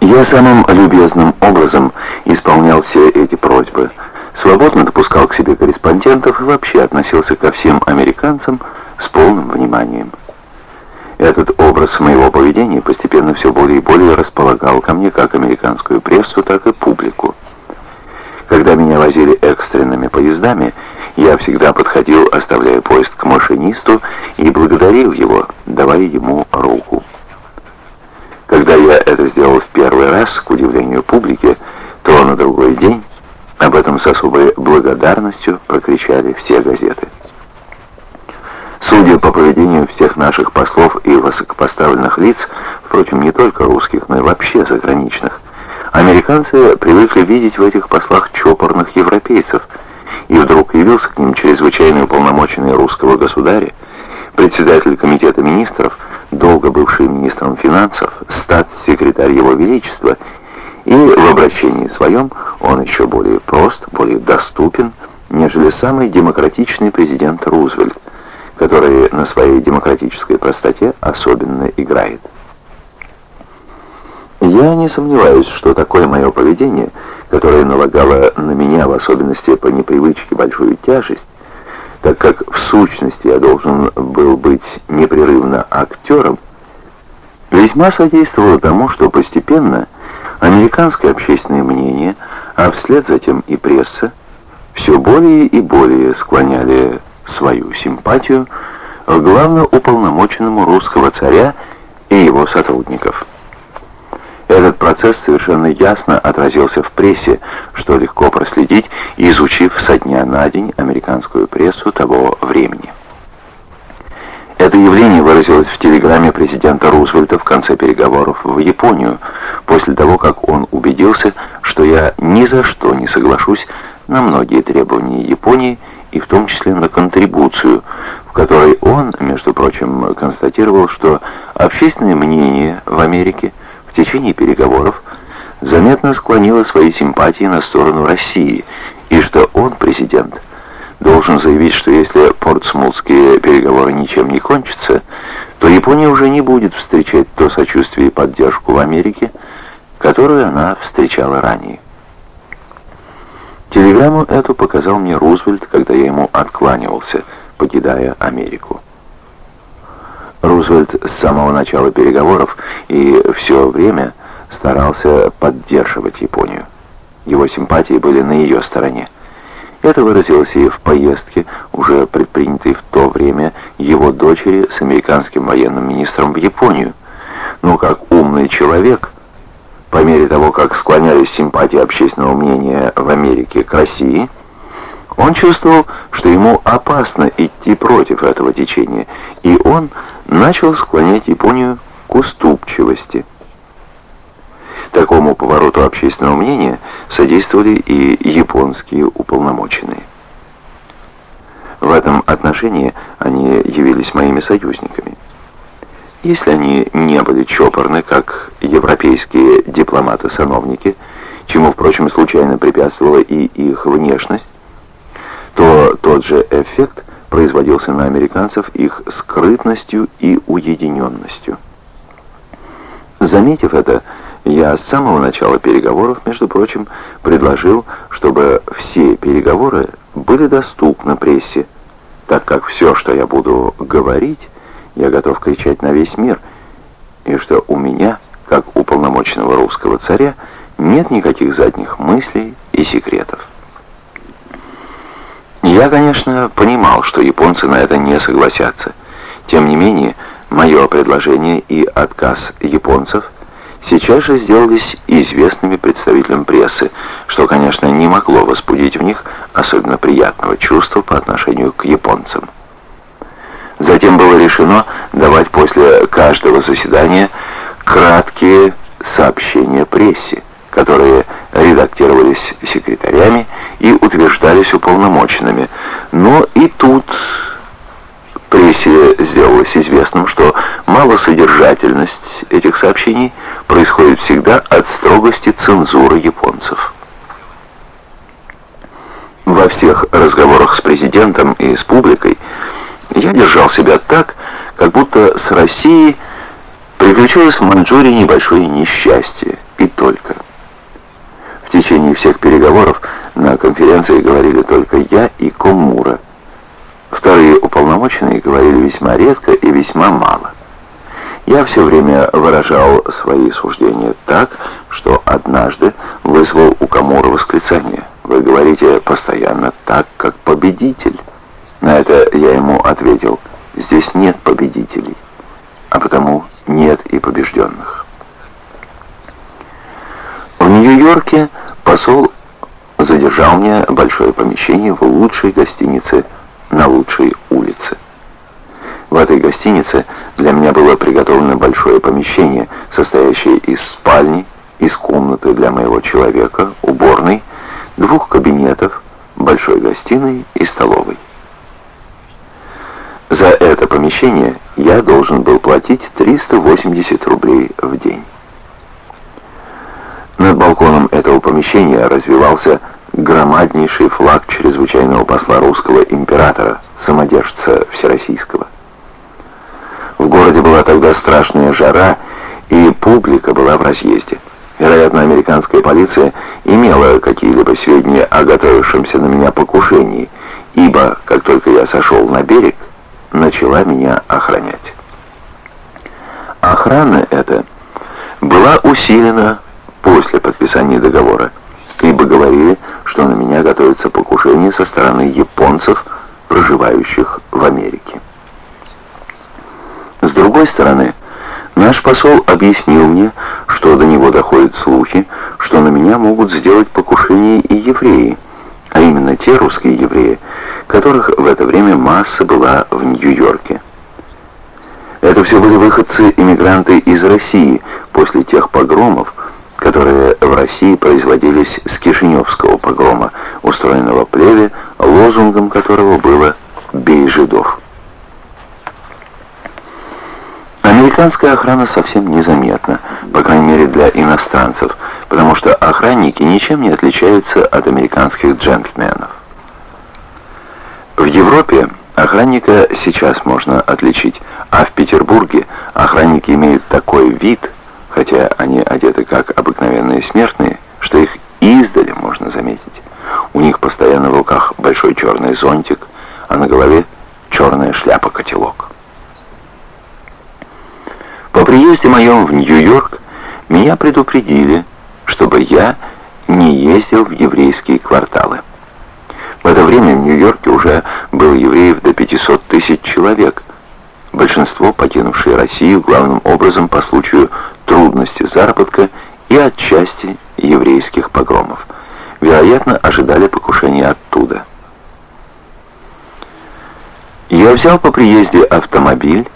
Я самым любезным образом исполнял все эти просьбы, свободно допускал к себе корреспондентов и вообще относился ко всем американцам с полным вниманием. Этот образ моего поведения постепенно все более и более располагал ко мне как американскую прессу, так и публику. Когда меня возили экстренными поездами, я всегда подходил, оставляя поезд к машинисту, и благодарил его, давая ему руку. Когда я это сделал в первый раз, к удивлению публики, то на другой день об этом с особой благодарностью прокричали все газеты. Судя по поведению всех наших послов и высокопоставленных лиц, впрочем, не только русских, но и вообще заграничных, американцы привыкли видеть в этих послах чопорных европейцев, и вдруг явился к ним чрезвычайно уполномоченный русского государя, председатель комитета министров, долго бывший министром финансов, статс-секретарь Его Величества, и в обращении своем он еще более прост, более доступен, нежели самый демократичный президент Рузвельт, который на своей демократической простоте особенно играет. Я не сомневаюсь, что такое мое поведение, которое налагало на меня в особенности по непривычке большую тяжесть, так как в сущности я должен был быть непрерывно актером, весьма содействовало тому, что постепенно американское общественное мнение, а вслед затем и пресса, все более и более склоняли свою симпатию к главноуполномоченному русского царя и его сотрудников. Этот процесс совершенно ясно отразился в прессе, что легко проследить, изучив со дня на день американскую прессу того времени. Это явление выразилось в телеграмме президента Рузвельта в конце переговоров в Японию, после того, как он убедился, что я ни за что не соглашусь на многие требования Японии, и в том числе на контрибуцию, в которой он, между прочим, констатировал, что общественное мнение в Америке – течение переговоров заметно склонила свои симпатии на сторону России, и что он, президент, должен заявить, что если портсмутские переговоры ничем не кончатся, то Япония уже не будет встречать то сочувствие и поддержку в Америке, которую она встречала ранее. Телеграмму эту показал мне Рузвельт, когда я ему откланивался, покидая Америку. Рузвельт с самого начала переговоров и все время старался поддерживать Японию. Его симпатии были на ее стороне. Это выразилось и в поездке, уже предпринятой в то время его дочери с американским военным министром в Японию. Но как умный человек, по мере того, как склонялись симпатии общественного мнения в Америке к России, он чувствовал, что ему опасно идти против этого течения, и он начал склонять Японию к уступчивости. Такому повороту общественного мнения содействовали и японские уполномоченные. В этом отношении они явились моими союзниками. Если они не были чопорны, как европейские дипломаты-сановники, чему, впрочем, случайно препятствовала и их внешность, то тот же эффект производился на американцев их скрытностью и уединенностью. Заметив это, я с самого начала переговоров, между прочим, предложил, чтобы все переговоры были доступны прессе, так как все, что я буду говорить, я готов кричать на весь мир, и что у меня, как у полномочного русского царя, нет никаких задних мыслей и секретов. Я, конечно, понимал, что японцы на это не согласятся. Тем не менее, мое предложение и отказ японцев сейчас же сделались известными представителям прессы, что, конечно, не могло возбудить в них особенно приятного чувства по отношению к японцам. Затем было решено давать после каждого заседания краткие сообщения прессе, которые редактировались секретарями и утверждались уполномоченными. Но и тут прессе сделалось известным, что малосодержательность этих сообщений происходит всегда от строгости цензуры японцев. Во всех разговорах с президентом и с публикой я держал себя так, как будто с Россией приключилось в Маньчжурии небольшое несчастье, и только. В течение всех переговоров на конференции говорили только я и Комура. Вторые уполномоченные говорили весьма редко и весьма мало. Я все время выражал свои суждения так, что однажды вызвал у Камура восклицание. «Вы говорите постоянно так, как победитель». На это я ему ответил, «Здесь нет победителей, а потому нет и побежденных». В Нью-Йорке посол задержал мне большое помещение в лучшей гостинице на лучшей улице. В этой гостинице для меня было приготовлено большое помещение, состоящее из спальни, из комнаты для моего человека, уборной, двух кабинетов, большой гостиной и столовой. За это помещение я должен был платить 380 рублей в день. Над балконом этого помещения развивался громаднейший флаг чрезвычайного посла русского императора, самодержца Всероссийского. В городе была тогда страшная жара, и публика была в разъезде. Вероятно, американская полиция имела какие-либо сведения о готовившемся на меня покушении, ибо, как только я сошел на берег, начала меня охранять. Охрана эта была усилена после подписания договора, ибо говорили, что на меня готовится покушение со стороны японцев, проживающих в Америке. С другой стороны, наш посол объяснил мне, что до него доходят слухи, что на меня могут сделать покушение и евреи, а именно те русские евреи, которых в это время масса была в Нью-Йорке. Это все были выходцы-иммигранты из России после тех погромов, которые в России производились с Кишиневского погрома, устроенного плеве, лозунгом которого было «Бей жидов». Американская охрана совсем незаметна, по крайней мере для иностранцев, потому что охранники ничем не отличаются от американских джентльменов. В Европе охранника сейчас можно отличить, а в Петербурге охранники имеют такой вид, хотя они одеты как обыкновенные смертные, что их издали можно заметить. У них постоянно в руках большой черный зонтик, а на голове черная шляпа-котелок. По приезде моем в Нью-Йорк меня предупредили, чтобы я не ездил в еврейские кварталы. В это время в Нью-Йорке уже было евреев до 500 тысяч человек, большинство покинувшие Россию главным образом по случаю трудности заработка и отчасти еврейских погромов. Вероятно, ожидали покушения оттуда. Я взял по приезде автомобиль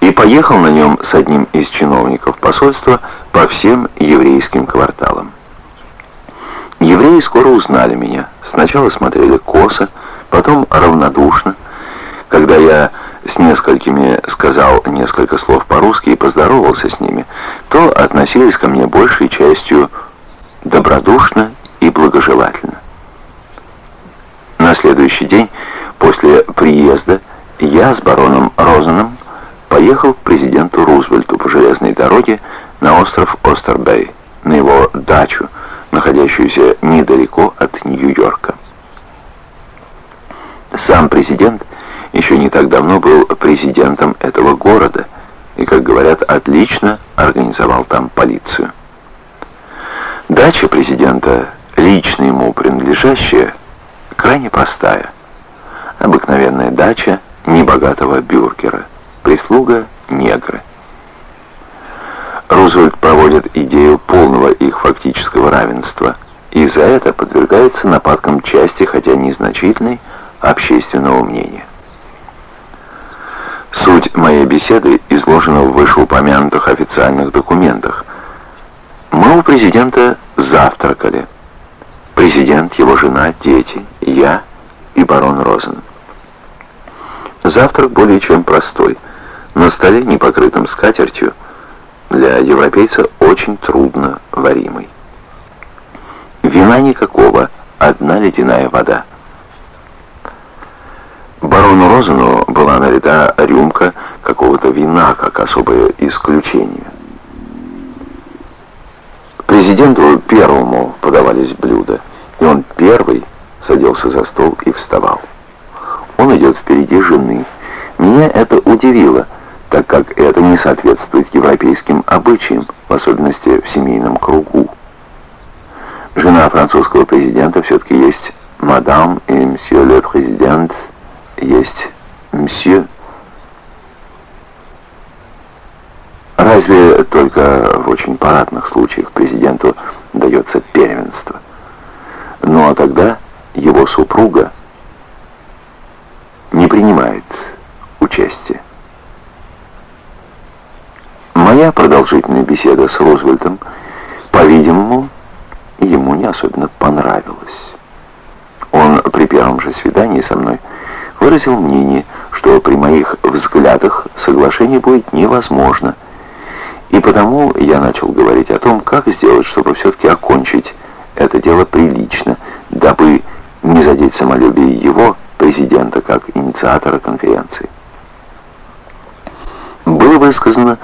и поехал на нем с одним из чиновников посольства по всем еврейским кварталам. Евреи скоро узнали меня. Сначала смотрели косо, потом равнодушно. Когда я с несколькими сказал несколько слов по-русски и поздоровался с ними, то относились ко мне большей частью добродушно и благожелательно. На следующий день после приезда я с бароном Розеном поехал к президенту Рузвельту по железной дороге на остров Остербей, на его дачу, находящуюся недалеко от Нью-Йорка. Сам президент еще не так давно был президентом этого города и, как говорят, отлично организовал там полицию. Дача президента, лично ему принадлежащая, крайне простая. Обыкновенная дача небогатого бюргера – прислуга — негры. Рузвельт проводит идею полного их фактического равенства, и за это подвергается нападкам части, хотя незначительной, общественного мнения. Суть моей беседы изложена в вышеупомянутых официальных документах. Мы у президента завтракали. Президент, его жена, дети, я и барон Розен. Завтрак более чем простой – на столе, не покрытом скатертью, для европейца очень трудно варимый. Вина никакого, одна ледяная вода. Барону Розену была налита рюмка какого-то вина, как особое исключение. Президенту первому подавались блюда, и он первый садился за стол и вставал. Он идет впереди жены. Меня это удивило, так как это не соответствует европейским обычаям, в особенности в семейном кругу. Жена французского президента все-таки есть мадам и мсье ле президент, есть мсье. Разве только в очень парадных случаях президенту дается первенство. Ну а тогда его супруга не принимает участия. Моя продолжительная беседа с Рузвельтом, по-видимому, ему не особенно понравилась. Он при первом же свидании со мной выразил мнение, что при моих взглядах соглашение будет невозможно. И потому я начал говорить о том, как сделать, чтобы все-таки окончить это дело прилично, дабы не задеть самолюбие его, президента, как инициатора конференции. Было высказано,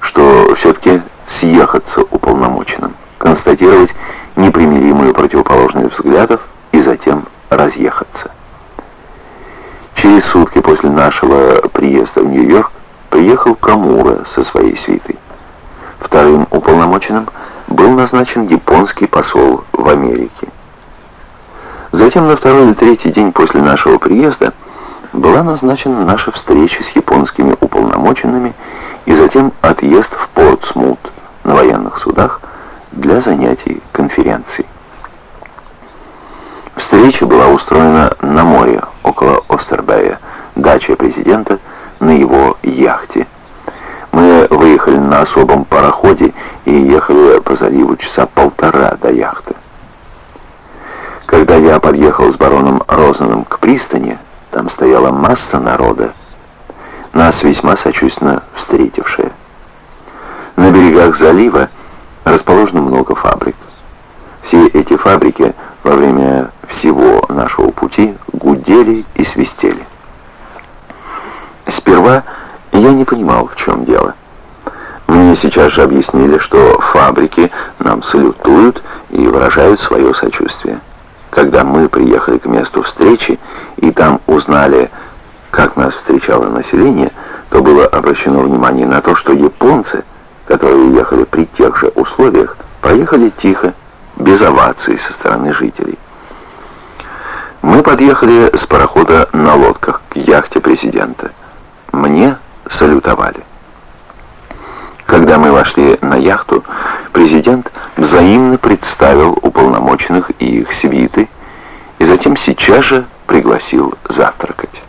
что все-таки съехаться уполномоченным, констатировать непримиримую противоположность взглядов и затем разъехаться. Через сутки после нашего приезда в Нью-Йорк приехал Камура со своей свитой. Вторым уполномоченным был назначен японский посол в Америке. Затем на второй или третий день после нашего приезда была назначена наша встреча с японскими уполномоченными и затем отъезд в Портсмут на военных судах для занятий конференцией. Встреча была устроена на море, около Остербея, дача президента на его яхте. Мы выехали на особом пароходе и ехали по заливу часа полтора до яхты. Когда я подъехал с бароном Розаном к пристани, там стояла масса народа, нас весьма сочувственно встретившая. На берегах залива расположено много фабрик. Все эти фабрики во время всего нашего пути гудели и свистели. Сперва я не понимал, в чем дело. Мне сейчас же объяснили, что фабрики нам салютуют и выражают свое сочувствие. Когда мы приехали к месту встречи и там узнали, как нас встречало население, то было обращено внимание на то, что японцы, которые ехали при тех же условиях, проехали тихо, без оваций со стороны жителей. Мы подъехали с парохода на лодках к яхте президента. Мне салютовали. Когда мы вошли на яхту, президент взаимно представил уполномоченных и их свиты, и затем сейчас же пригласил завтракать.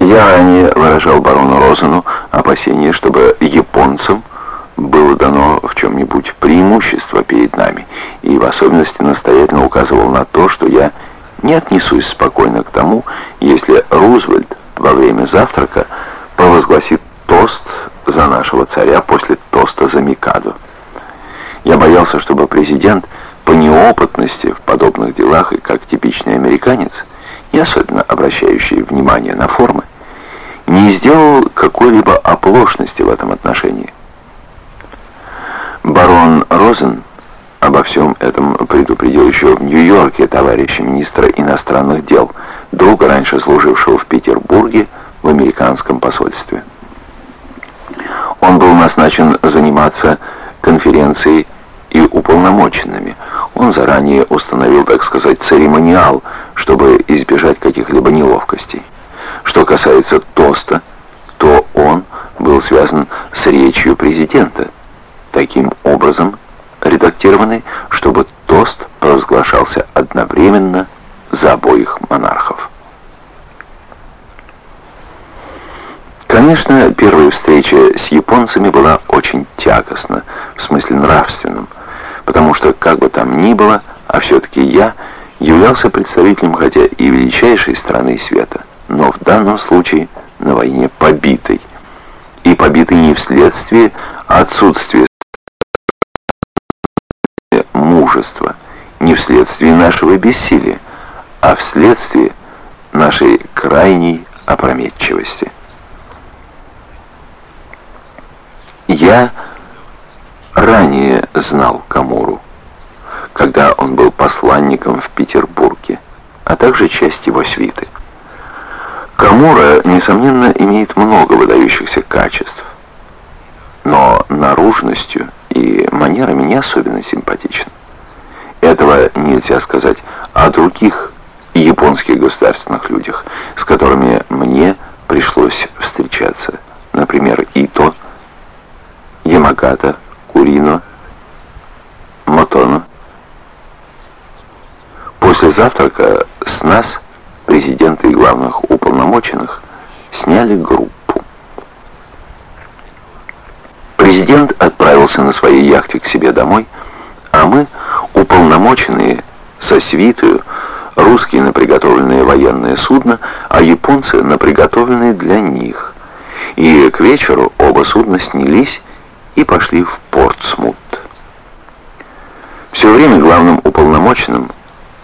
Я ранее выражал барону Розену опасение, чтобы японцам было дано в чем-нибудь преимущество перед нами, и в особенности настоятельно указывал на то, что я не отнесусь спокойно к тому, если Рузвельт во время завтрака провозгласит тост за нашего царя после тоста за Микадо. Я боялся, чтобы президент по неопытности в подобных делах и как типичный американец, не особенно обращающий внимание на формы, не сделал какой-либо оплошности в этом отношении. Барон Розен обо всем этом предупредил еще в Нью-Йорке товарища министра иностранных дел, долго раньше служившего в Петербурге в американском посольстве. Он был назначен заниматься конференцией и уполномоченными. Он заранее установил, так сказать, церемониал, чтобы избежать каких-либо неловкостей. Что касается тоста, то он был связан с речью президента, таким образом редактированный, чтобы тост провозглашался одновременно за обоих монархов. Конечно, первая встреча с японцами была очень тягостна, в смысле нравственном, потому что, как бы там ни было, а все-таки я являлся представителем, хотя и величайшей страны света, но в данном случае на войне побитой. И побитой не вследствие отсутствия мужества, не вследствие нашего бессилия, а вследствие нашей крайней опрометчивости. Я ранее знал Камуру, когда он был посланником в Петербурге, а также часть его свиты. Камура, несомненно, имеет много выдающихся качеств, но наружностью и манерами не особенно симпатичен. Этого нельзя сказать о других японских государственных людях, с которыми мне пришлось встречаться. Например, Ито, Ямагата, Курино, Мотоно. После завтрака с нас, президента и главных уполномоченных, сняли группу. Президент отправился на своей яхте к себе домой, а мы, уполномоченные, со свитою, русские на приготовленное военное судно, а японцы на приготовленные для них. И к вечеру оба судна снялись и пошли в Портсмут. Все время главным уполномоченным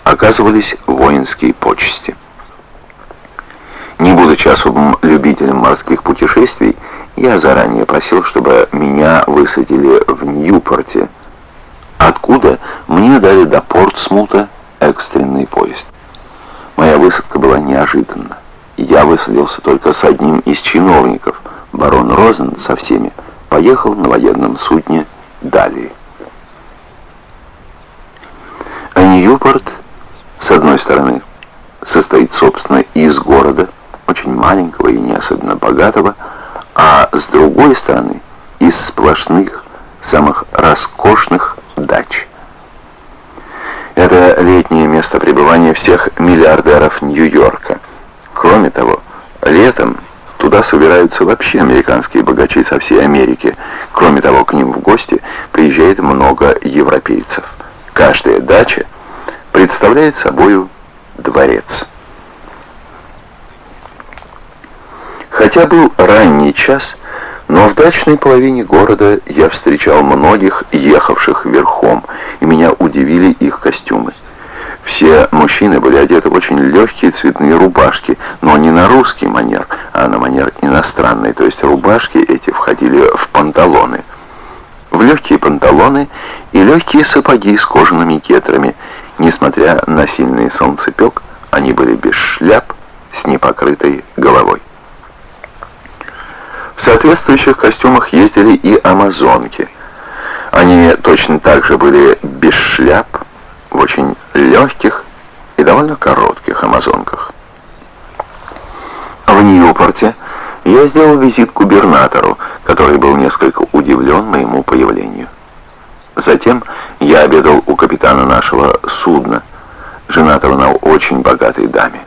оказывались воинские почести. Не будучи особым любителем морских путешествий, я заранее просил, чтобы меня высадили в Ньюпорте, откуда мне дали до Портсмута экстренный поезд. Моя высадка была неожиданна. Я высадился только с одним из чиновников. Барон Розен со всеми поехал на военном судне далее. А Ньюпорт, с одной стороны, состоит, собственно, из города, очень маленького и не особенно богатого, а с другой стороны, из сплошных, самых роскошных дач. Это летнее место пребывания всех миллиардеров Нью-Йорка. Кроме того, летом туда собираются вообще американские богачи со всей Америки. Кроме того, к ним в гости приезжает много европейцев. Каждая дача представляет собою дворец. Хотя был ранний час, но в дачной половине города я встречал многих ехавших верхом, и меня удивили их костюмы. Все мужчины были одеты в очень легкие цветные рубашки, но не на русский манер, а на манер иностранный, то есть рубашки эти входили в панталоны. В легкие панталоны и легкие сапоги с кожаными гетрами. Несмотря на сильный солнцепек, они были без шляп, с непокрытой головой. В соответствующих костюмах ездили и амазонки. Они точно так же были без шляп, в очень легких и довольно коротких амазонках. В Ньюпорте я сделал визит к губернатору, который был несколько удивлен моему появлению. Затем я обедал у капитана нашего судна, женатого на очень богатой даме.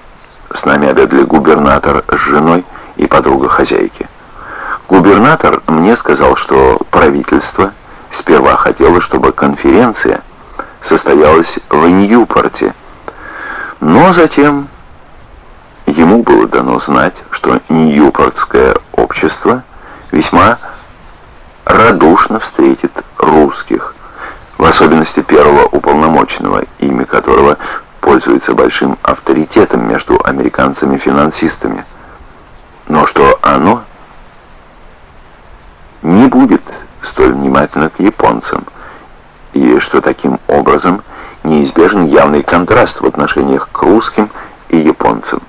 С нами обедали губернатор с женой и подруга хозяйки. Губернатор мне сказал, что правительство сперва хотело, чтобы конференция состоялась в Ньюпорте, но затем ему было дано знать, что Ньюпортское общество весьма радушно встретит русских, в особенности первого уполномоченного, имя которого пользуется большим авторитетом между американцами-финансистами, но что оно не будет столь внимательно к японцам, и что таким образом неизбежен явный контраст в отношениях к русским и японцам.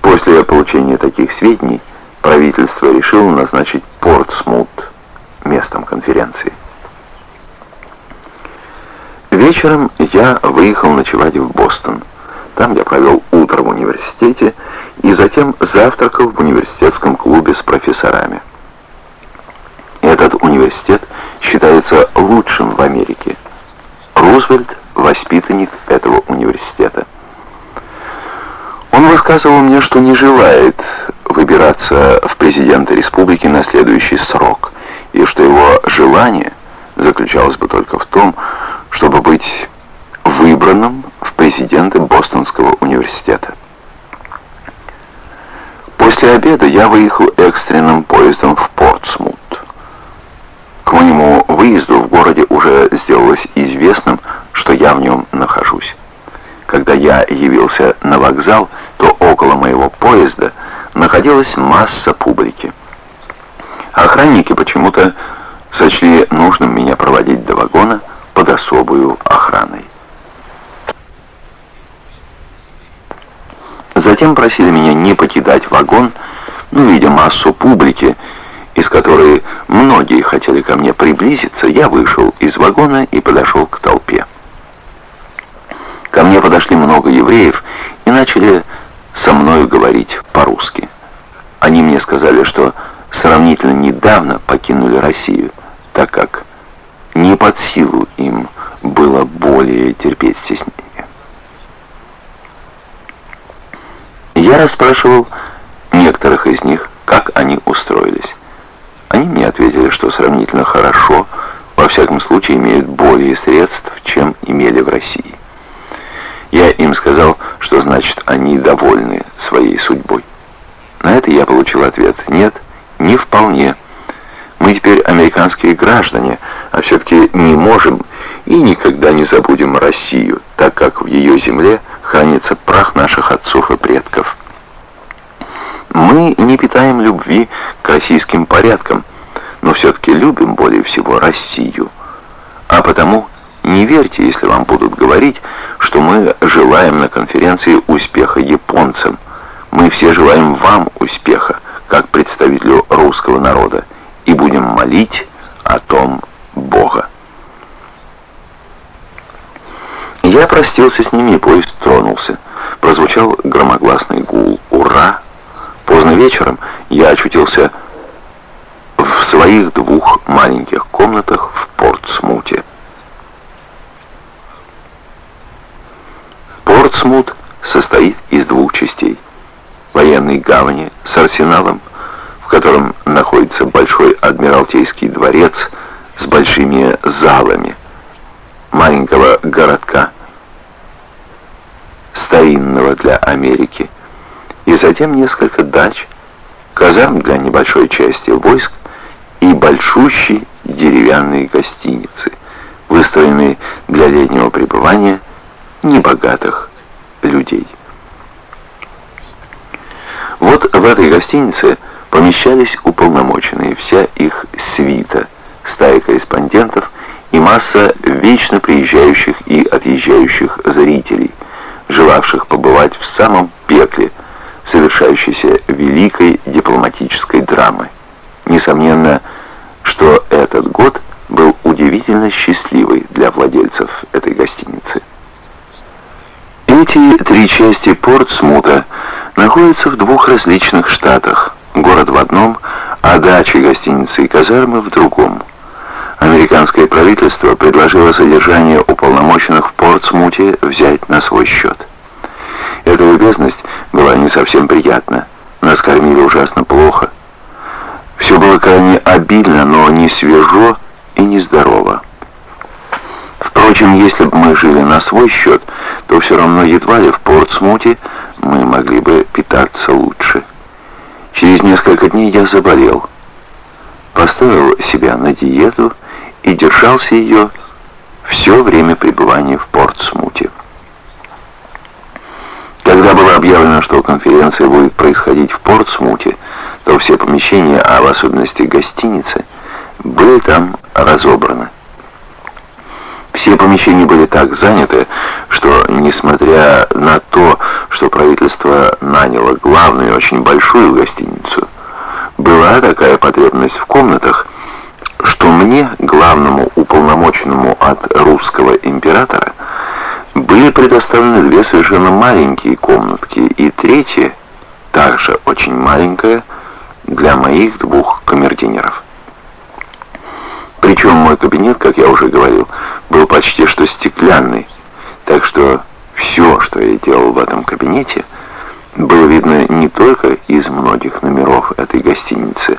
После получения таких сведений правительство решило назначить Портсмут местом конференции. Вечером я выехал ночевать в Бостон. Там я провел утро в университете и затем завтракал в университетском клубе с профессорами. Этот университет считается лучшим в Америке. Рузвельт – воспитанник этого университета. Он высказывал мне, что не желает выбираться в президенты республики на следующий срок, и что его желание заключалось бы только в том, чтобы быть выбранным в президенты Бостонского университета. После обеда я выехал экстренным поездом в Портсмут. К моему выезду в городе уже сделалось известным, что я в нем нахожусь. Когда я явился на вокзал, то около моего поезда находилась масса публики. Охранники почему-то сочли нужным меня проводить до вагона под особую охраной. Затем просили меня не покидать вагон, но, видя массу публики, из которой многие хотели ко мне приблизиться, я вышел из вагона и подошел к толпе. Ко мне подошли много евреев и начали со мною говорить по-русски. Они мне сказали, что сравнительно недавно покинули Россию, так как не под силу им было более терпеть стеснение. Я расспрашивал некоторых из них, как они устроились. Они мне ответили, что сравнительно хорошо, во всяком случае имеют более средств, чем имели в России. Я им сказал, что значит они довольны своей судьбой. На это я получил ответ «нет, не вполне». Мы теперь американские граждане, а все-таки не можем и никогда не забудем Россию, так как в ее земле хранится прах наших отцов и предков. Мы не питаем любви к российским порядкам, но все-таки любим более всего Россию. А потому не верьте, если вам будут говорить, что мы желаем на конференции успеха японцам. Мы все желаем вам успеха, как представителю русского народа, и будем молить о том Бога. Я простился с ними, и поезд тронулся. Прозвучал громогласный гул «Ура!». Поздно вечером я очутился в своих двух маленьких комнатах в Портсмуте. Портсмут состоит из двух частей. Военной гавани с арсеналом, в котором находится большой адмиралтейский дворец с большими залами, маленького городка, старинного для Америки, и затем несколько дач, казарм для небольшой части войск и большущей деревянные гостиницы, выстроенные для летнего пребывания небогатых людей. Вот в этой гостинице помещались уполномоченные, вся их свита, стая корреспондентов и масса вечно приезжающих и отъезжающих зрителей, желавших побывать в самом пекле – совершающейся великой дипломатической драмы. Несомненно, что этот год был удивительно счастливый для владельцев этой гостиницы. Эти три части Портсмута находятся в двух различных штатах. Город в одном, а дачи, гостиницы и казармы в другом. Американское правительство предложило содержание уполномоченных в Портсмуте взять на свой счет. Эта любезность была не совсем приятна. Нас кормили ужасно плохо. Все было крайне обильно, но не свежо и не здорово. Впрочем, если бы мы жили на свой счет, то все равно едва ли в Портсмуте мы могли бы питаться лучше. Через несколько дней я заболел. Поставил себя на диету и держался ее все время пребывания в Портсмуте. Когда было объявлено, что конференция будет происходить в Портсмуте, то все помещения, а в особенности гостиницы, были там разобраны. Все помещения были так заняты, что, несмотря на то, что правительство наняло главную очень большую гостиницу, была такая потребность в комнатах, что мне, главному уполномоченному от русского императора, были предоставлены две совершенно маленькие комнатки и третья, также очень маленькая, для моих двух камердинеров. Причем мой кабинет, как я уже говорил, был почти что стеклянный, так что все, что я делал в этом кабинете, было видно не только из многих номеров этой гостиницы,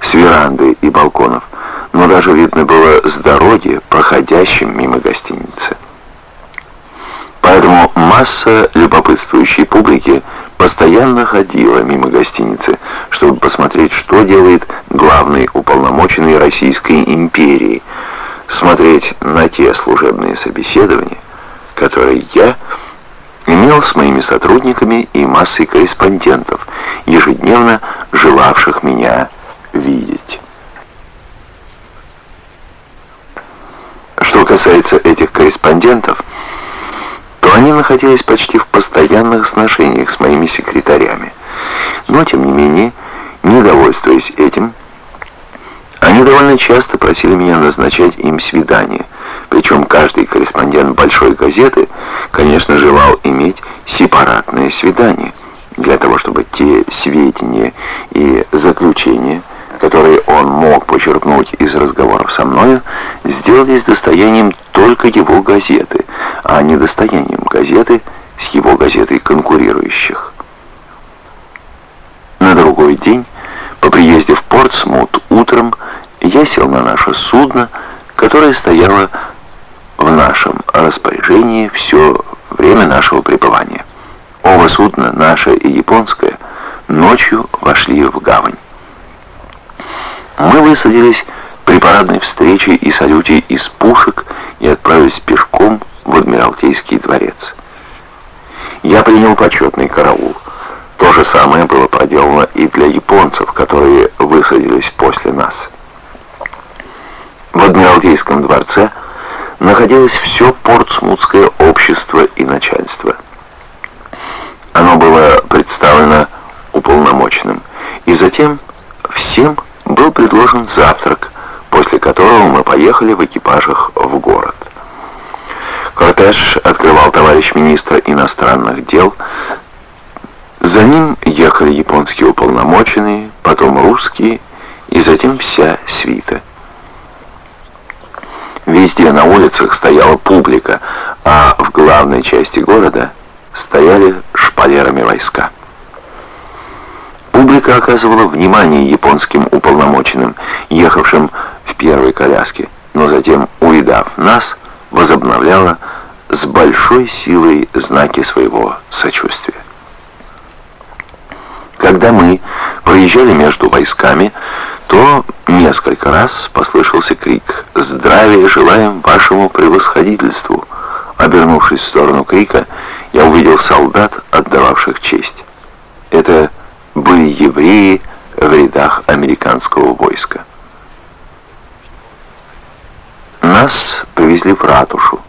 с веранды и балконов, но даже видно было с дороги, проходящим мимо гостиницы. Поэтому масса любопытствующей публики постоянно ходила мимо гостиницы, чтобы посмотреть, что делает главный уполномоченный Российской империи, смотреть на те служебные собеседования, которые я имел с моими сотрудниками и массой корреспондентов, ежедневно желавших меня видеть. Что касается этих корреспондентов, то они находились почти в постоянных сношениях с моими секретарями. Но, тем не менее, не довольствуясь этим, они довольно часто просили меня назначать им свидания. – причем каждый корреспондент большой газеты, конечно, желал иметь сепаратное свидание, для того, чтобы те сведения и заключения, которые он мог почерпнуть из разговоров со мною, сделались достоянием только его газеты, а не достоянием газеты с его газетой конкурирующих. На другой день, по приезде в Портсмут утром, я сел на наше судно, которое стояло в нашем распоряжении все время нашего пребывания. Оба судна, наше и японское, ночью вошли в гавань. Мы высадились при парадной встрече и салюте из пушек и отправились пешком в Адмиралтейский дворец. Я принял почетный караул. То же самое было проделано и для японцев, которые высадились после нас. В Адмиралтейском дворце находилось все портсмутское общество и начальство. Оно было представлено уполномоченным, и затем всем был предложен завтрак, после которого мы поехали в экипажах в город. Кортеж открывал товарищ министра иностранных дел. За ним ехали японские уполномоченные, потом русские и затем вся свита. Везде на улицах стояла публика, а в главной части города стояли шпалерами войска. Публика оказывала внимание японским уполномоченным, ехавшим в первой коляске, но затем, увидав нас, возобновляла с большой силой знаки своего сочувствия. Когда мы проезжали между войсками, то несколько раз послышался крик «Здравия желаем вашему превосходительству!» Обернувшись в сторону крика, я увидел солдат, отдававших честь. Это были евреи в рядах американского войска. Нас повезли в ратушу.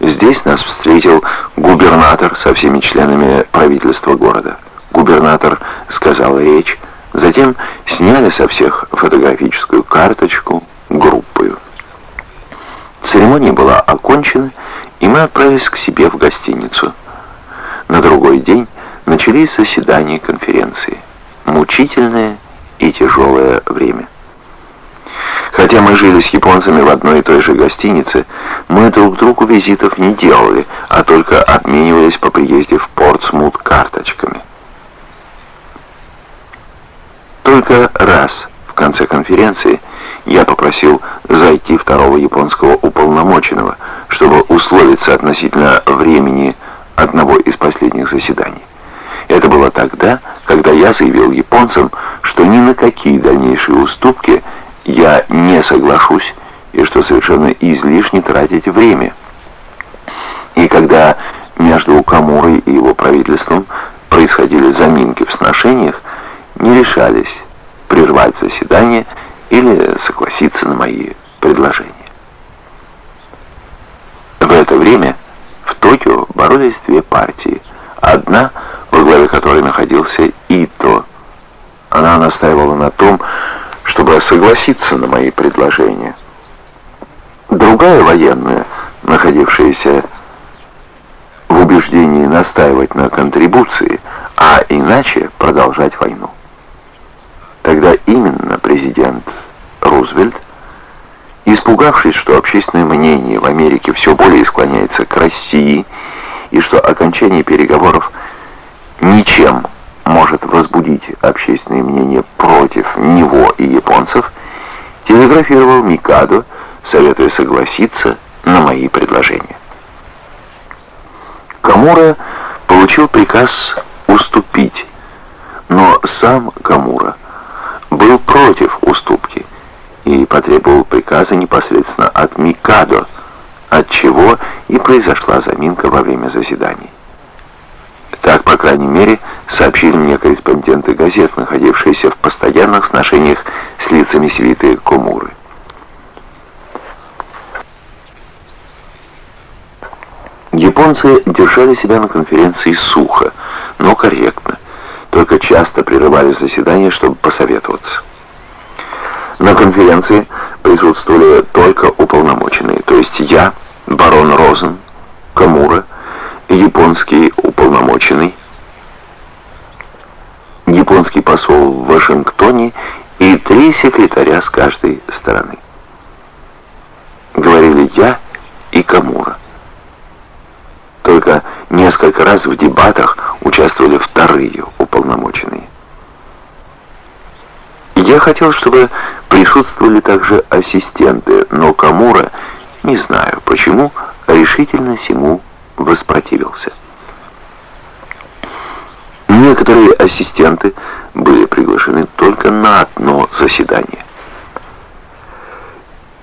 Здесь нас встретил губернатор со всеми членами правительства города. Губернатор сказал речь, затем сняли со всех фотографическую карточку группою. Церемония была окончена, и мы отправились к себе в гостиницу. На другой день начались заседания конференции. Мучительное и тяжелое время. Хотя мы жили с японцами в одной и той же гостинице, мы друг другу визитов не делали, а только обменивались по приезде в Портсмут карточками. Только раз в конце конференции я попросил зайти второго японского уполномоченного, чтобы условиться относительно времени одного из последних заседаний. Это было тогда, когда я заявил японцам, что ни на какие дальнейшие уступки я не соглашусь и что совершенно излишне тратить время. И когда между Камурой и его правительством происходили заминки в сношениях, не решались прервать заседание или согласиться на мои предложения. В это время в Токио боролись две партии. Одна – во главе которой находился Ито. Она настаивала на том, чтобы согласиться на мои предложения. Другая военная, находившаяся в убеждении настаивать на контрибуции, а иначе продолжать войну. Тогда именно президент Рузвельт, испугавшись, что общественное мнение в Америке все более склоняется к России и что окончание переговоров – ничем может возбудить общественное мнение против него и японцев, телеграфировал Микадо, советуя согласиться на мои предложения. Камура получил приказ уступить, но сам Камура был против уступки и потребовал приказа непосредственно от Микадо, от чего и произошла заминка во время заседаний. Так, по крайней мере, сообщили мне корреспонденты газет, находившиеся в постоянных сношениях с лицами свиты Комуры. Японцы держали себя на конференции сухо, но корректно, только часто прерывали заседание, чтобы посоветоваться. На конференции присутствовали только уполномоченные, то есть я, барон Розен, Камура, японский уполномоченный, японский посол в Вашингтоне и три секретаря с каждой стороны. Говорили я и Камура. Только несколько раз в дебатах участвовали вторые уполномоченные. Я хотел, чтобы присутствовали также ассистенты, но Камура, не знаю почему, решительно сему воспротивился. Некоторые ассистенты были приглашены только на одно заседание.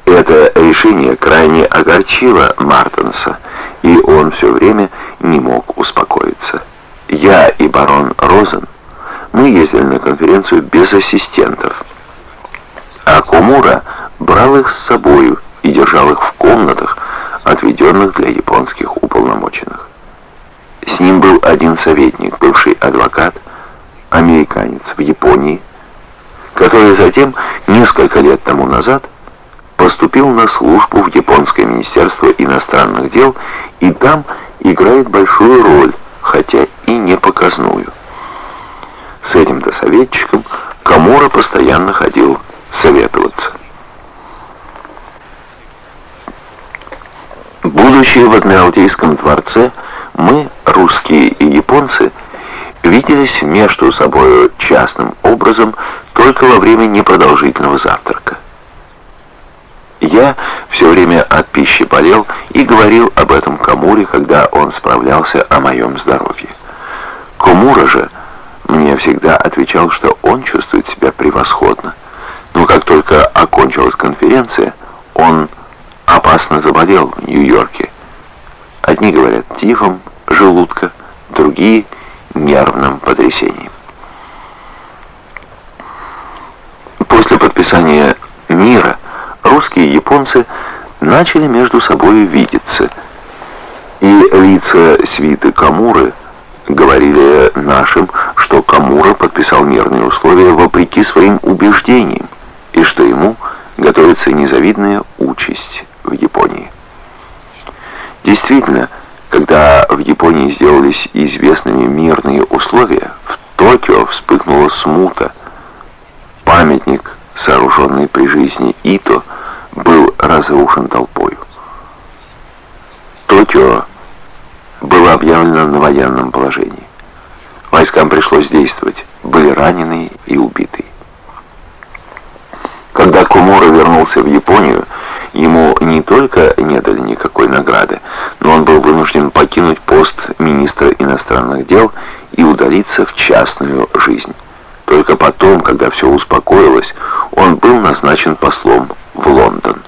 Это решение крайне огорчило Мартенса, и он все время не мог успокоиться. Я и барон Розен, мы ездили на конференцию без ассистентов, а Кумура брал их с собою и держал их в комнатах, отведенных для японских уполномоченных. С ним был один советник, бывший адвокат, американец в Японии, который затем, несколько лет тому назад, поступил на службу в Японское министерство иностранных дел и там играет большую роль, хотя и не показную. С этим-то советчиком Камора постоянно ходил советоваться. Будучи в Адмиралтейском дворце, мы, русские и японцы, виделись между собой частным образом только во время непродолжительного завтрака. Я все время от пищи болел и говорил об этом Камуре, когда он справлялся о моем здоровье. Кумура же мне всегда отвечал, что он чувствует себя превосходно. Но как только окончилась конференция, он опасно заболел в Нью-Йорке. Одни говорят тифом желудка, другие нервным потрясением. После подписания мира русские и японцы начали между собой видеться, и лица свиты Камуры говорили нашим, что Камура подписал мирные условия вопреки своим убеждениям, и что ему готовится незавидная участь в Японии. Действительно, когда в Японии сделались известными мирные условия, в Токио вспыхнула смута. Памятник, сооруженный при жизни Ито, был разрушен толпою. Токио было объявлено на военном положении. Войскам пришлось действовать, были раненые и убитые. Когда Кумура вернулся в Японию, ему не только не дали никакой награды, но он был вынужден покинуть пост министра иностранных дел и удалиться в частную жизнь. Только потом, когда все успокоилось, он был назначен послом в Лондон.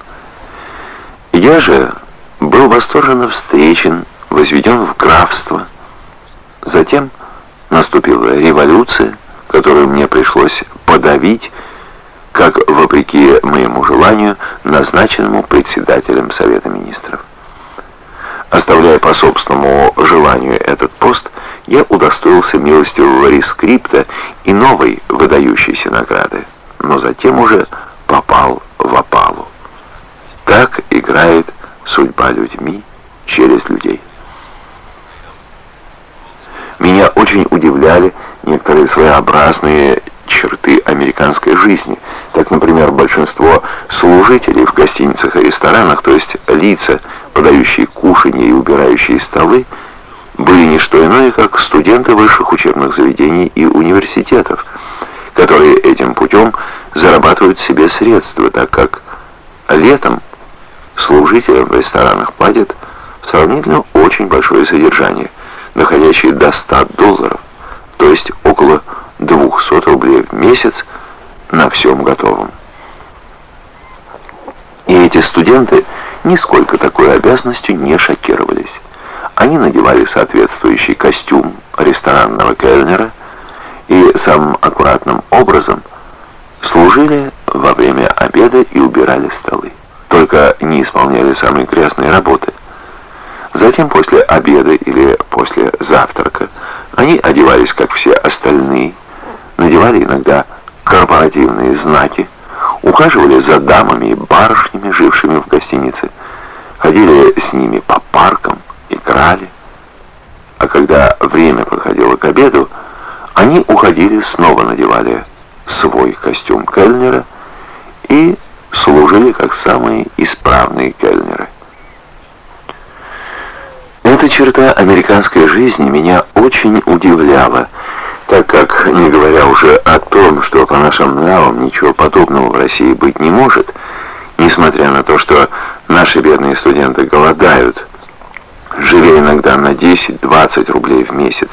Я же был восторженно встречен, возведен в графство. Затем наступила революция, которую мне пришлось подавить, как, вопреки моему желанию, назначенному председателем Совета Министров. Оставляя по собственному желанию этот пост, я удостоился милостивого рескрипта и новой выдающейся награды, но затем уже попал в опалу. Так играет судьба людьми через людей. Меня очень удивляли некоторые своеобразные черты американской жизни. Так, например, большинство служителей в гостиницах и ресторанах, то есть лица, подающие кушанье и убирающие столы, были не что иное, как студенты высших учебных заведений и университетов, которые этим путем зарабатывают себе средства, так как летом служителям в ресторанах платят сравнительно очень большое содержание, доходящее до 100 долларов, то есть около 200 рублей в месяц на всем готовом. И эти студенты нисколько такой обязанностью не шокировались. Они надевали соответствующий костюм ресторанного кельнера и самым аккуратным образом служили во время обеда и убирали столы. Только не исполняли самые грязные работы. Затем после обеда или после завтрака они одевались, как все остальные, надевали иногда корпоративные знаки, ухаживали за дамами и барышнями, жившими в гостинице, ходили с ними по паркам, играли. А когда время подходило к обеду, они уходили, снова надевали свой костюм кельнера и служили как самые исправные кельнеры. Эта черта американской жизни меня очень удивляла, так как, не говоря уже о том, что по нашим нравам ничего подобного в России быть не может, несмотря на то, что наши бедные студенты голодают, живя иногда на 10-20 рублей в месяц,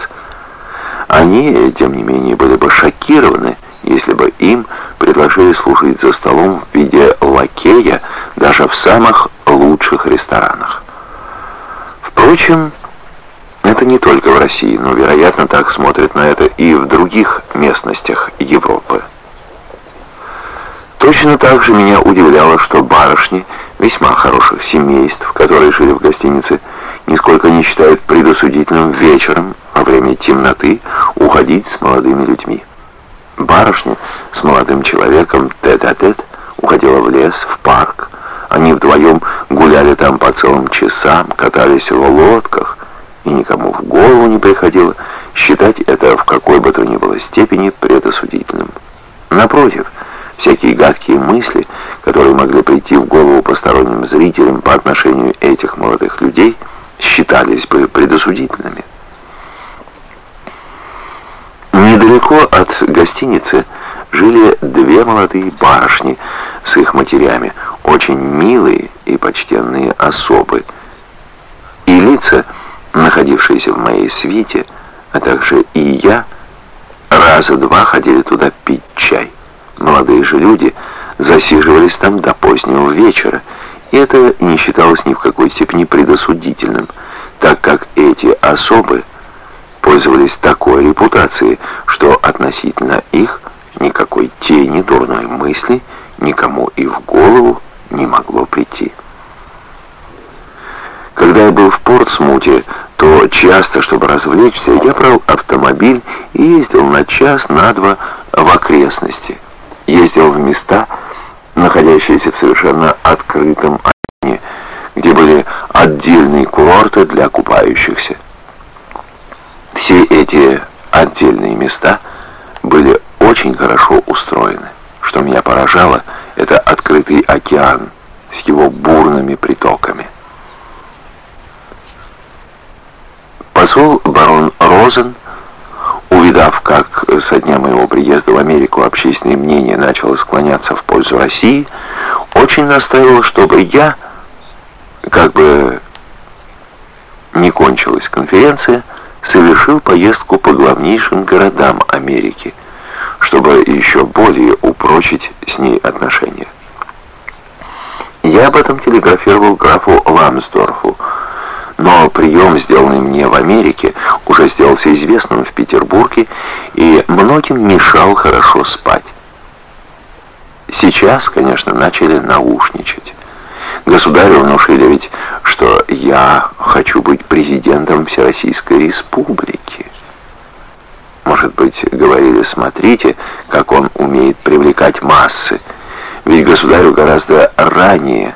они, тем не менее, были бы шокированы, если бы им предложили служить за столом в виде лакея даже в самых лучших ресторанах. Впрочем, это не только в России, но, вероятно, так смотрят на это и в других местностях Европы. Точно так же меня удивляло, что барышни весьма хороших семейств, которые жили в гостинице, нисколько не считают предосудительным вечером во время темноты уходить с молодыми людьми. Барышня с молодым человеком тет-а-тет -тет уходила в лес, в парк. Они вдвоем гуляли там по целым часам, катались в лодках, и никому в голову не приходило считать это в какой бы то ни было степени предосудительным. Напротив, всякие гадкие мысли, которые могли прийти в голову посторонним зрителям по отношению этих молодых людей, считались бы предосудительными. Недалеко от гостиницы жили две молодые барышни с их матерями, очень милые и почтенные особы. И лица находившиеся в моей свите, а также и я, раза два ходили туда пить чай. Молодые же люди засиживались там до позднего вечера, и это не считалось ни в какой степени предосудительным, так как эти особы пользовались такой репутацией, что относительно их никакой тени дурной мысли никому и в голову не могло прийти. Когда я был в Портсмуте, то часто, чтобы развлечься, я брал автомобиль и ездил на час, на два в окрестности. Ездил в места, находящиеся в совершенно открытом океане, где были отдельные курорты для купающихся. Все эти отдельные места были очень хорошо устроены. Что меня поражало, это открытый океан с его бурными притоками. Посол барон Розен, увидав, как со дня моего приезда в Америку общественное мнение начало склоняться в пользу России, очень настаивал, чтобы я, как бы не кончилась конференция, совершил поездку по главнейшим городам Америки, чтобы еще более упрочить с ней отношения. Я об этом телеграфировал графу Ламсдорфу, но прием, сделанный мне в Америке, уже сделался известным в Петербурге и многим мешал хорошо спать. Сейчас, конечно, начали наушничать. Государю внушили ведь, что я хочу быть президентом Всероссийской Республики. Может быть, говорили, смотрите, как он умеет привлекать массы. Ведь государю гораздо ранее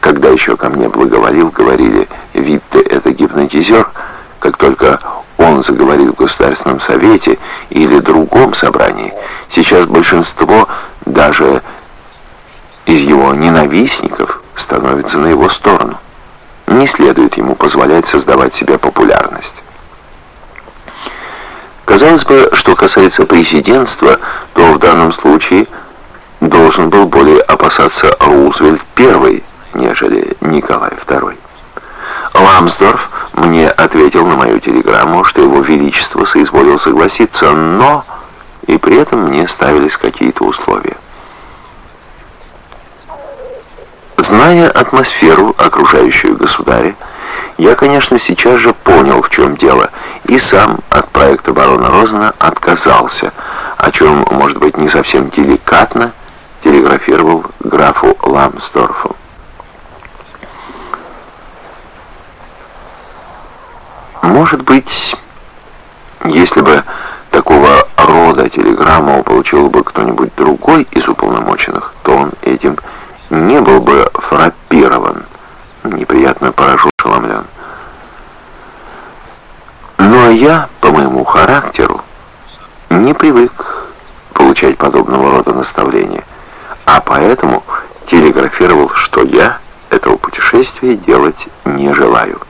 когда еще ко мне благоволил, говорили, Витте это гипнотизер, как только он заговорит в Государственном Совете или другом собрании, сейчас большинство даже из его ненавистников становится на его сторону. Не следует ему позволять создавать себе популярность. Казалось бы, что касается президентства, то в данном случае должен был более опасаться Рузвельт I, нежели Николай II. Ламсдорф мне ответил на мою телеграмму, что его величество соизволил согласиться, но и при этом мне ставились какие-то условия. Зная атмосферу, окружающую государя, я, конечно, сейчас же понял, в чем дело, и сам от проекта барона Розена отказался, о чем, может быть, не совсем деликатно телеграфировал графу Ламсдорфу. Может быть, если бы такого рода телеграмму получил бы кто-нибудь другой из уполномоченных, то он этим не был бы фраппирован, неприятно поражен, ошеломлен. Но я, по моему характеру, не привык получать подобного рода наставления, а поэтому телеграфировал, что я этого путешествия делать не желаю.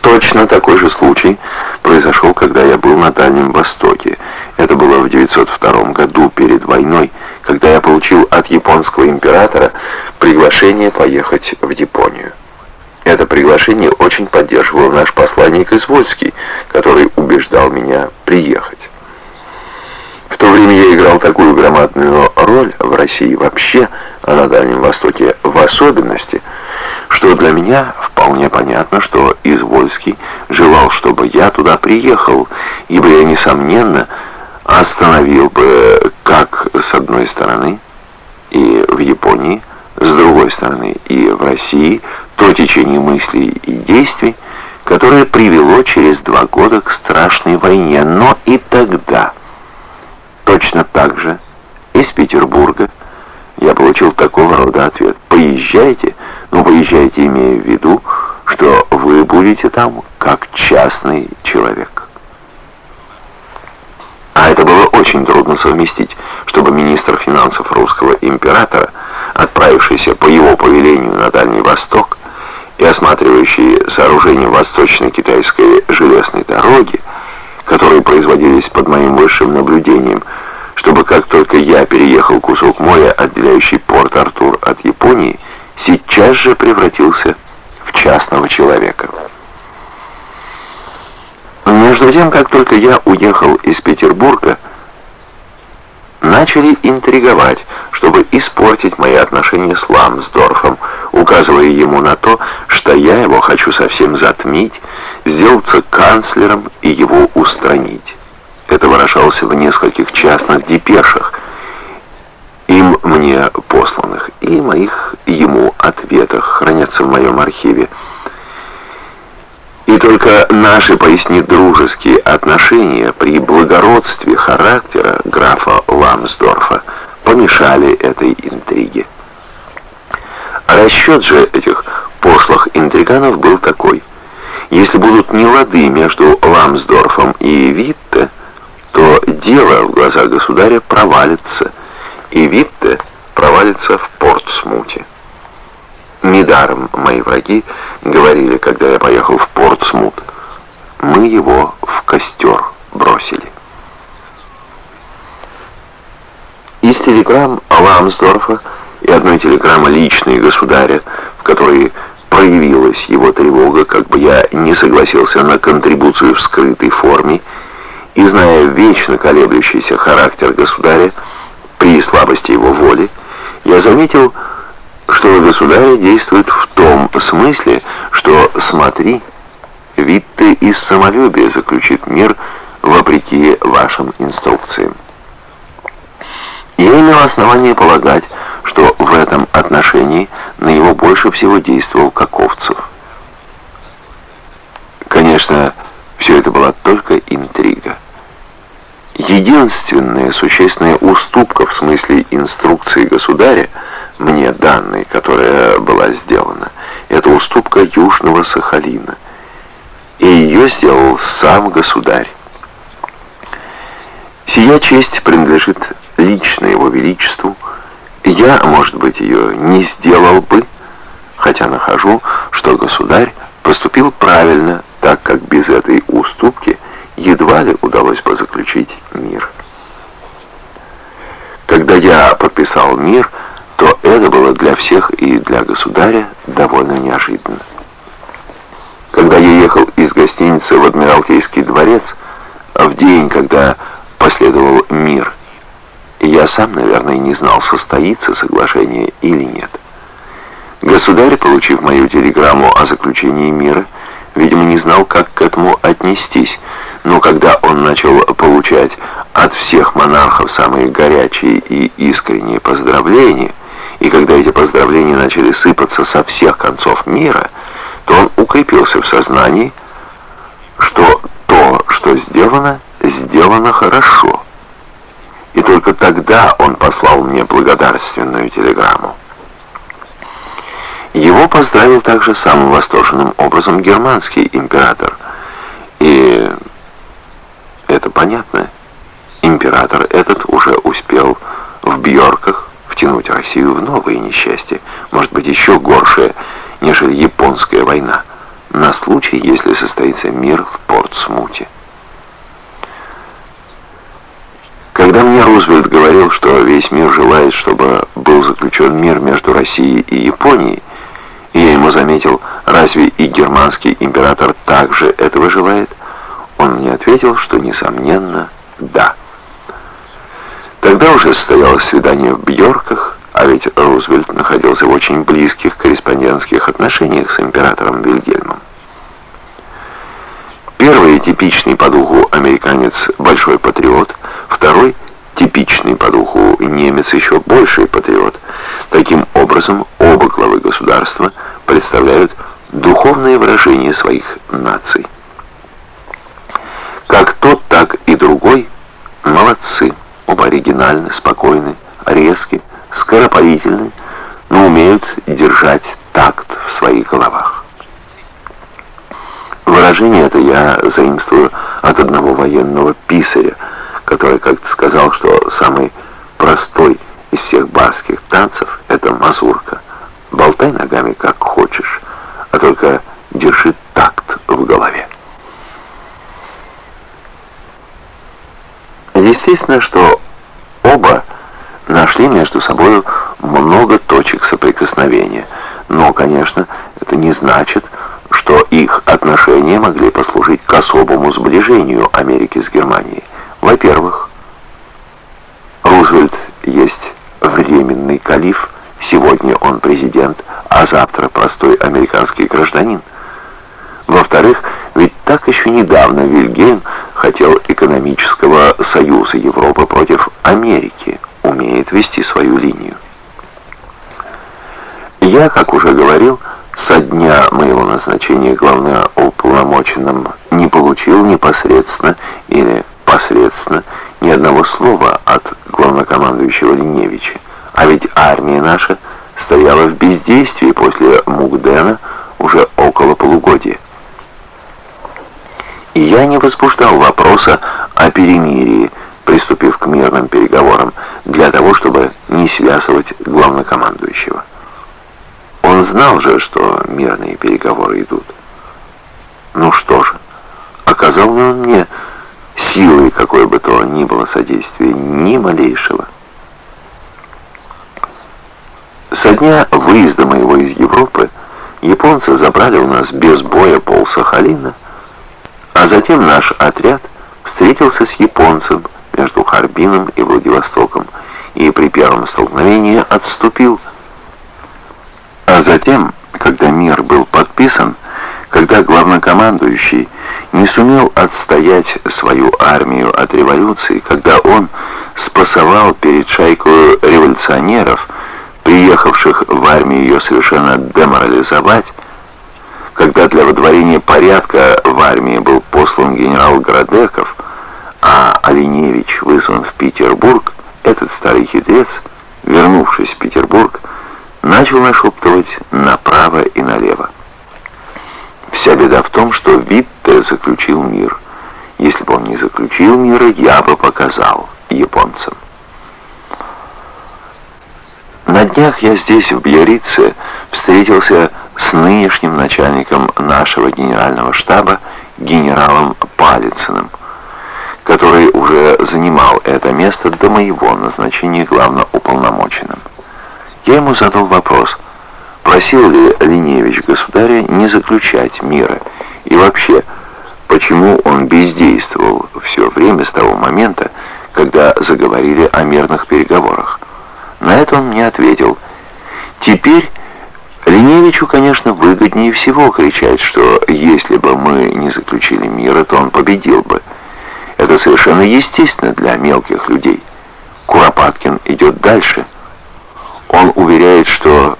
Точно такой же случай произошел, когда я был на Дальнем Востоке. Это было в 902 году, перед войной, когда я получил от японского императора приглашение поехать в Японию. Это приглашение очень поддерживал наш посланник Извольский, который убеждал меня приехать. В то время я играл такую громадную роль в России вообще, а на Дальнем Востоке в особенности, что для меня вполне понятно, что Извольский желал, чтобы я туда приехал, ибо я, несомненно, остановил бы как с одной стороны и в Японии, с другой стороны и в России то течение мыслей и действий, которое привело через два года к страшной войне. Но и тогда, точно так же, из Петербурга, я получил такого рода ответ. Поезжайте, но поезжайте, имея в виду, что вы будете там как частный человек. А это было очень трудно совместить, чтобы министр финансов русского императора, отправившийся по его повелению на Дальний Восток и осматривающий сооружение восточно-китайской железной дороги, которые производились под моим высшим наблюдением, чтобы как только я переехал кусок моря, отделяющий порт Артур от Японии, сейчас же превратился в частного человека. Между тем, как только я уехал из Петербурга, начали интриговать, чтобы испортить мои отношения с Ламсдорфом, указывая ему на то, что я его хочу совсем затмить, сделаться канцлером и его устранить. Это выражалось в нескольких частных депешах, им мне посланных, и моих ему ответах хранятся в моем архиве. И только наши, пояснит, дружеские отношения при благородстве характера графа Ламсдорфа помешали этой интриге. Расчет же этих пошлых интриганов был такой. Если будут нелады между Ламсдорфом и Витте, то дело в глазах государя провалится, и Витте провалится в Портсмуте. Недаром мои враги говорили, когда я поехал в Портсмут, мы его в костер бросили. Из телеграмм Ламсдорфа и одной телеграммы личной государя, в которой проявилась его тревога, как бы я не согласился на контрибуцию в скрытой форме, и зная вечно колеблющийся характер государя при слабости его воли, я заметил, что государь действует в том смысле, что «смотри, вид ты из самолюбия заключит мир вопреки вашим инструкциям». Я имел основание полагать, что в этом отношении на него больше всего действовал Каковцев. Конечно, все это была только интрига. Единственная существенная уступка в смысле инструкции государя, мне данной, которая была сделана, это уступка Южного Сахалина. И ее сделал сам государь. Сия честь принадлежит лично его величеству. Я, может быть, ее не сделал бы, хотя нахожу, что государь поступил правильно, так как без этой уступки едва ли удалось бы заключить мир. Когда я подписал мир, то это было для всех и для государя довольно неожиданно. Когда я ехал из гостиницы в Адмиралтейский дворец, в день, когда последовал мир, я сам, наверное, не знал, состоится соглашение или нет. Государь, получив мою телеграмму о заключении мира, видимо, не знал, как к этому отнестись, но когда он начал получать от всех монархов самые горячие и искренние поздравления, и когда эти поздравления начали сыпаться со всех концов мира, то он укрепился в сознании, что то, что сделано, сделано хорошо. И только тогда он послал мне благодарственную телеграмму. Его поздравил также самым восторженным образом германский император. И это понятно. Император этот уже успел в Бьорках втянуть Россию в новые несчастья, может быть, еще горшее, нежели японская война, на случай, если состоится мир в Портсмуте. Когда мне Рузвельт говорил, что весь мир желает, чтобы был заключен мир между Россией и Японией, и я ему заметил, разве и германский император также этого желает, он мне ответил, что, несомненно, да. Тогда уже состоялось свидание в Бьорках, а ведь Рузвельт находился в очень близких корреспондентских отношениях с императором Вильгельмом. Первый типичный по духу американец большой патриот, второй типичный по духу немец еще больший патриот. Таким образом, оба главы государства представляют духовное выражение своих наций. Как тот, так и другой молодцы. Оба оригинальны, спокойны, резки, скоропалительны, но умеют держать такт в своих головах. Выражение это я заимствую от одного военного писаря, который как-то сказал, что самый простой из всех барских танцев — это мазурка. Болтай ногами как хочешь, а только держи такт в голове. Естественно, что оба нашли между собой много точек соприкосновения, но, конечно, это не значит, что их отношения могли послужить к особому сближению Америки с Германией. Во-первых, Рузвельт есть временный калиф, сегодня он президент, а завтра простой американский гражданин. Во-вторых, ведь так еще недавно Вильгельм хотел экономического союза Европы против Америки, умеет вести свою линию. Я, как уже говорил, со дня моего назначения главноуполномоченным не получил непосредственно или посредственно ни одного слова от главнокомандующего Линевича. А ведь армия наша стояла в бездействии после Мугдена уже около полугодия. Я не возбуждал вопроса о перемирии, приступив к мирным переговорам, для того, чтобы не связывать главнокомандующего. Он знал же, что мирные переговоры идут. Ну что же, оказал ли он мне силой какой бы то ни было содействия, ни малейшего. Со дня выезда моего из Европы японцы забрали у нас без боя пол Сахалина, а затем наш отряд встретился с японцем между Харбином и Владивостоком и при первом столкновении отступил. А затем, когда мир был подписан, когда главнокомандующий не сумел отстоять свою армию от революции, когда он спасовал перед шайкой революционеров, приехавших в армию ее совершенно деморализовать, когда для водворения порядка в армии был послан генерал Градеков, а Оленевич вызван в Петербург, этот старый хитрец, вернувшись в Петербург, начал нашептывать направо и налево. Вся беда в том, что Витте заключил мир. Если бы он не заключил мира, я бы показал японцам. На днях я здесь, в Бьорице, встретился с нынешним начальником нашего генерального штаба, генералом Палицыным, который уже занимал это место до моего назначения главноуполномоченным. Я ему задал вопрос – Просил ли Линевич государя не заключать мира? И вообще, почему он бездействовал все время с того момента, когда заговорили о мирных переговорах? На это он мне ответил, «Теперь Линевичу, конечно, выгоднее всего кричать, что если бы мы не заключили мира, то он победил бы. Это совершенно естественно для мелких людей. Куропаткин идет дальше. Он уверяет, что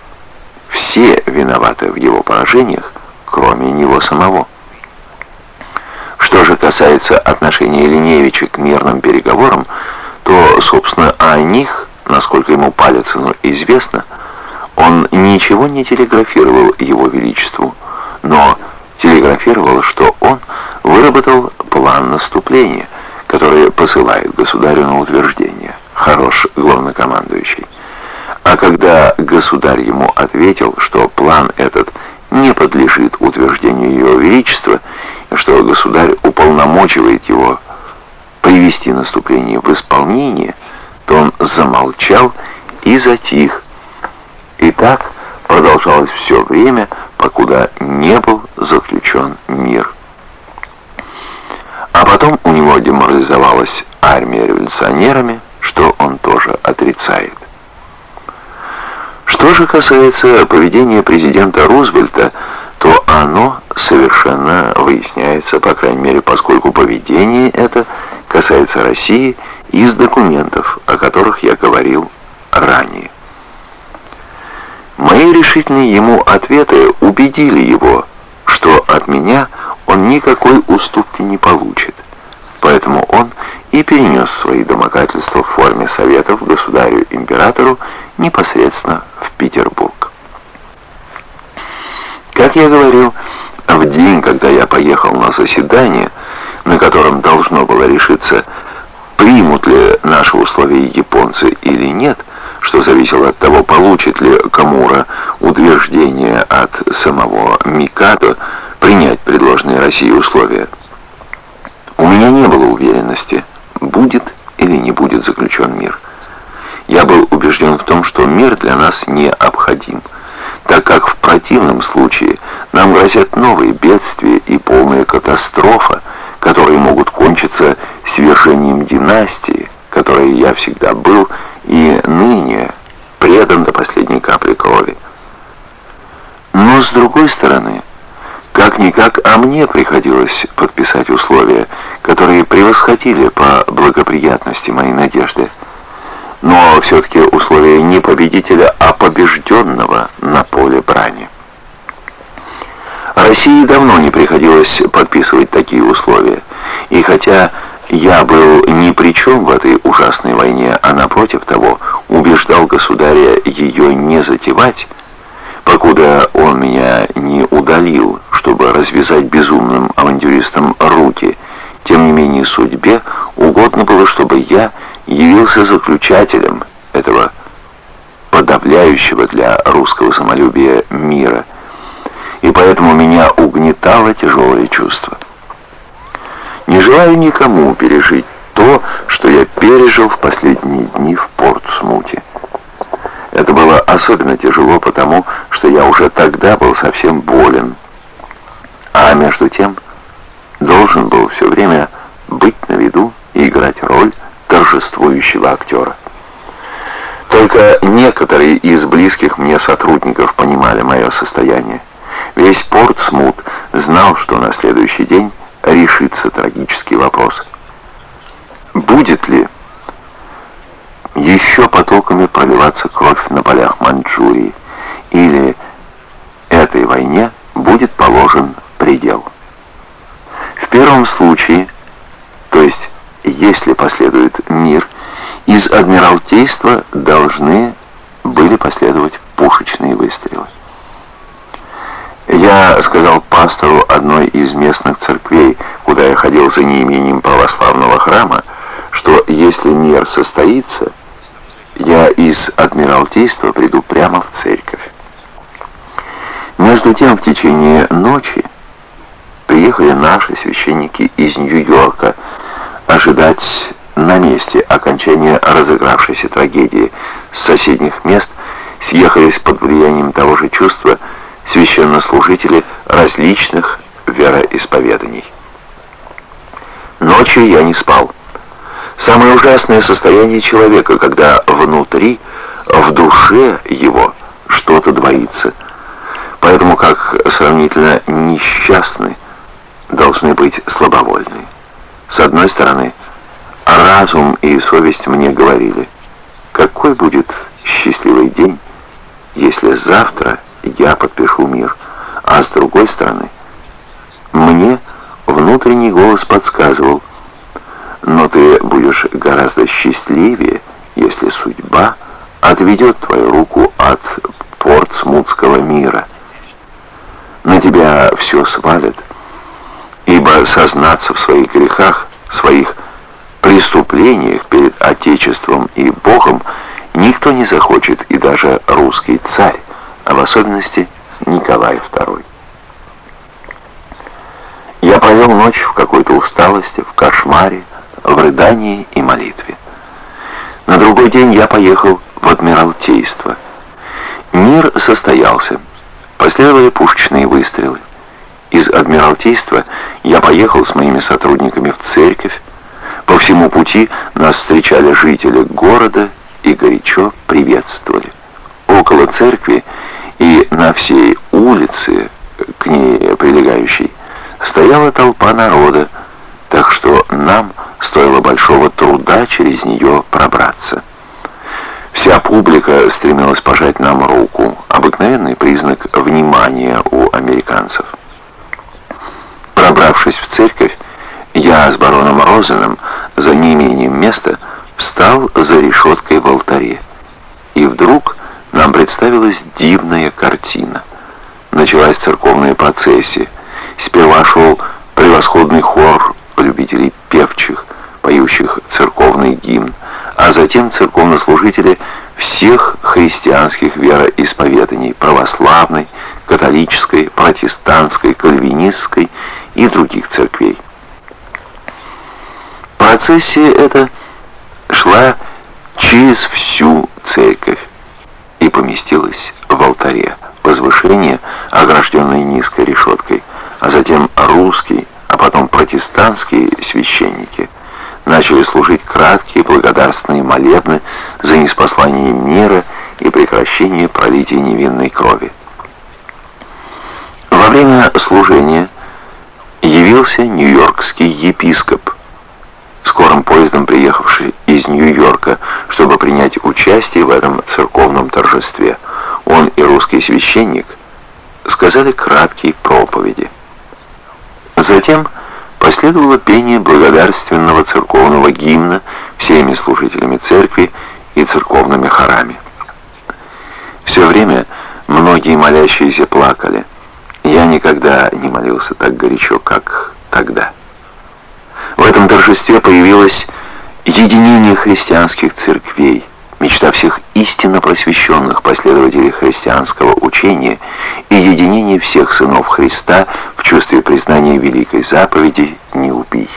все виноваты в его поражениях, кроме него самого. Что же касается отношения Линевича к мирным переговорам, то, собственно, о них, насколько ему Палицыну известно, он ничего не телеграфировал его величеству, но телеграфировал, что он выработал план наступления, который посылает государю на утверждение. Хорош главнокомандующий. А когда государь ему ответил, что план этот не подлежит утверждению его величества, что государь уполномочивает его привести наступление в исполнение, то он замолчал и затих. И так продолжалось все время, покуда не был заключен мир. А потом у него деморализовалась армия революционерами, что он тоже отрицает. Что же касается поведения президента Рузвельта, то оно совершенно выясняется, по крайней мере, поскольку поведение это касается России из документов, о которых я говорил ранее. Мои решительные ему ответы убедили его, что от меня он никакой уступки не получит. Поэтому он и перенес свои домогательства в форме советов государю-императору непосредственно в Петербург. Как я говорил, в день, когда я поехал на заседание, на котором должно было решиться, примут ли наши условия японцы или нет, что зависело от того, получит ли Камура утверждение от самого Микадо принять предложенные России условия. У меня не было уверенности, будет или не будет заключен мир. Я был убежден в том, что мир для нас необходим, так как в противном случае нам грозят новые бедствия и полная катастрофа, которые могут кончиться свержением династии, которой я всегда был и ныне предан до последней капли крови. Но с другой стороны, как-никак, а мне приходилось подписать условия, которые превосходили по благоприятности мои надежды. Но все-таки условия не победителя, а побежденного на поле брани. России давно не приходилось подписывать такие условия. И хотя я был ни при чем в этой ужасной войне, а напротив того, убеждал государя ее не затевать, покуда он меня не удалил, чтобы развязать безумным авантюристам руки, тем не менее судьбе угодно было, чтобы я явился заключателем этого подавляющего для русского самолюбия мира, и поэтому меня угнетало тяжелое чувство. Не желаю никому пережить то, что я пережил в последние дни в Портсмуте. Это было особенно тяжело потому, что я уже тогда был совсем болен. А между тем должен был все время быть на виду и играть роль торжествующего актера. Только некоторые из близких мне сотрудников понимали мое состояние. Весь Портсмут знал, что на следующий день решится трагический вопрос. Будет ли еще потоками проливаться кровь на полях Маньчжурии, или этой войне будет положен предел? В первом случае, то есть если последует мир, из Адмиралтейства должны были последовать пушечные выстрелы. Я сказал пастору одной из местных церквей, куда я ходил за неимением православного храма, что если мир состоится, я из Адмиралтейства приду прямо в церковь. Между тем, в течение ночи приехали наши священники из Нью-Йорка ожидать на месте окончания разыгравшейся трагедии. С соседних мест съехались под влиянием того же чувства, священнослужители различных вероисповеданий. Ночью я не спал. Самое ужасное состояние человека, когда внутри, в душе его что-то двоится. Поэтому как сравнительно несчастны должны быть слабовольные. С одной стороны, разум и совесть мне говорили, какой будет счастливый день, если завтра я подпишу мир, А с другой стороны, мне внутренний голос подсказывал, но ты будешь гораздо счастливее, если судьба отведет твою руку от портсмутского мира. На тебя все свалят, ибо сознаться в своих грехах, своих преступлениях перед Отечеством и Богом никто не захочет, и даже русский царь, а в особенности Николай II. Я провел ночь в какой-то усталости, в кошмаре, в рыдании и молитве. На другой день я поехал в Адмиралтейство. Мир состоялся. Последовали пушечные выстрелы. Из Адмиралтейства я поехал с моими сотрудниками в церковь. По всему пути нас встречали жители города и горячо приветствовали. Около церкви и на всей улице, к ней прилегающей, стояла толпа народа, так что нам стоило большого труда через нее пробраться. Вся публика стремилась пожать нам руку, обыкновенный признак внимания у американцев. Пробравшись в церковь, я с бароном Розеном за неимением места встал за решеткой в алтаре. И вдруг нам представилась дивная картина. Началась церковная процессия. Сперва шел превосходный хор любителей певчих, поющих церковный гимн, а затем церковнослужители всех христианских вероисповеданий, православной, католической, протестантской, кальвинистской и других церквей. Процессия эта шла через всю церковь и поместилась в алтаре, возвышение, огражденное низкой решеткой, а затем русский, а потом протестантские священники начали служить краткие благодарственные молебны за неспослание мира и прекращение пролития невинной крови. Во время служения явился нью-йоркский епископ, скорым поездом приехавший из Нью-Йорка, чтобы принять участие в этом церковном торжестве. Он и русский священник сказали краткие проповеди. Затем последовало пение благодарственного церковного гимна всеми служителями церкви и церковными хорами. Все время многие молящиеся плакали. Я никогда не молился так горячо, как тогда. В этом торжестве появилось единение христианских церквей, мечта всех истинно просвещенных последователей христианского учения и единение всех сынов Христа в чувстве признания великой заповеди «Не убий».